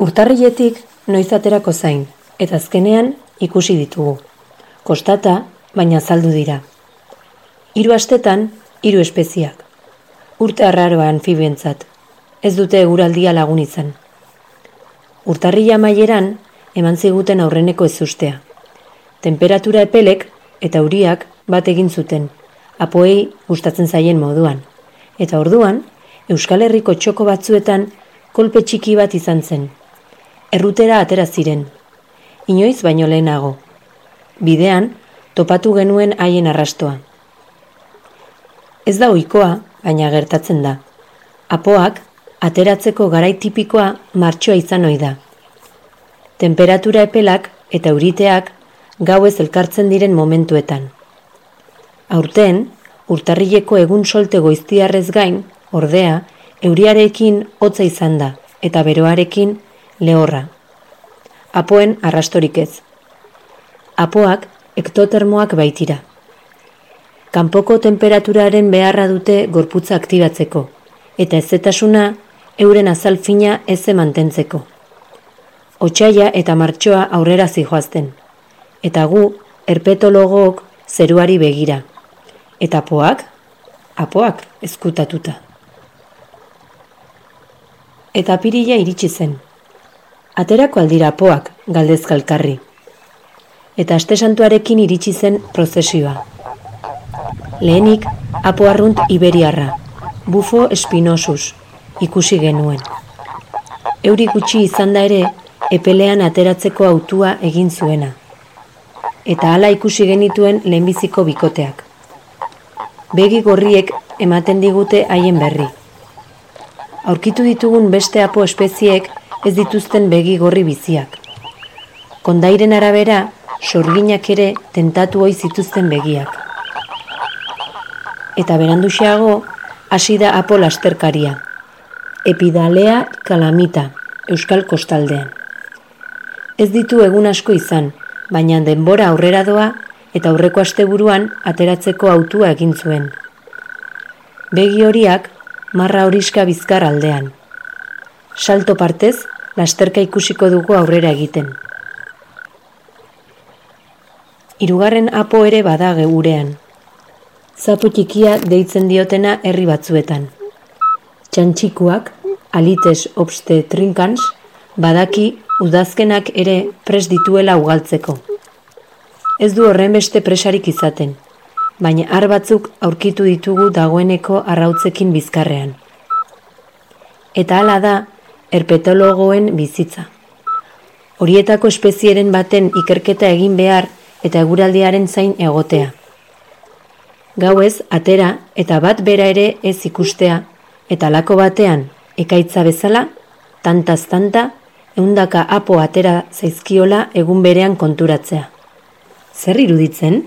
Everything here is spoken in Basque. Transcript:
Urtarriletik noiz aterako zain, eta azkenean ikusi ditugu. Kostata, baina saldu dira. Hiru astetan, hiru espeziak. Urte arraroa anfibientzat. Ez dute eguraldia lagun izan. Urtarrila maieran, eman ziguten aurreneko ezustea. Temperatura epelek eta uriak bat egin zuten, apoei gustatzen zaien moduan. Eta orduan, Euskal Herriko txoko batzuetan kolpe txiki bat izan zen. Errutera atera ziren. Inoiz baino lehenago. Bidean, topatu genuen haien arrastoa. Ez da ohikoa, baina gertatzen da. Apoak, ateratzeko garai tipikoa martxoa izan ohi da. Temperatura epelak eta uriteak gauez elkartzen diren momentuetan. Aurten, urtarrileko egun solte goiztiarrez gain, ordea, euriarekin hotza izan da, eta beroarekin lehorra. Apoen arrastorik ez. Apoak ektotermoak baitira. Kanpoko temperaturaren beharra dute gorputza aktibatzeko, eta ezetasuna euren azalfina eze mantentzeko. Otsaia eta martxoa aurrera zijoazten, eta gu erpetologok zeruari begira. Eta apoak, apoak ezkutatuta. Eta pirila iritsi zen. Aterako aldira apoak galdezkalkarri eta aste santuarekin iritsi zen prozesioa. Lehenik, apo arrunt iberiarra, bufo espinosus, ikusi genuen. Euri gutxi izan da ere, epelean ateratzeko autua egin zuena. Eta hala ikusi genituen lehenbiziko bikoteak. Begi gorriek ematen digute haien berri. Aurkitu ditugun beste apo espeziek ez dituzten begi gorri biziak. Kondairen arabera, sorginak ere tentatu hoi zituzten begiak. Eta beranduxeago, hasi da apo lasterkaria. Epidalea kalamita, Euskal Kostaldean. Ez ditu egun asko izan, baina denbora aurrera doa eta aurreko asteburuan ateratzeko autua egin zuen. Begi horiak marra horiska bizkar aldean. Salto partez, lasterka ikusiko dugu aurrera egiten. Hirugarren apo ere bada geurean. Zapu txikia deitzen diotena herri batzuetan. Txantxikuak, alites obste trinkans, badaki udazkenak ere pres dituela ugaltzeko. Ez du horren beste presarik izaten, baina har batzuk aurkitu ditugu dagoeneko arrautzekin bizkarrean. Eta hala da, herpetologoen bizitza. Horietako espezieren baten ikerketa egin behar eta eguraldiaren zain egotea. Gauez, atera eta bat bera ere ez ikustea, eta lako batean, ekaitza bezala, tantaz tanta, eundaka apo atera zaizkiola egun berean konturatzea. Zer iruditzen?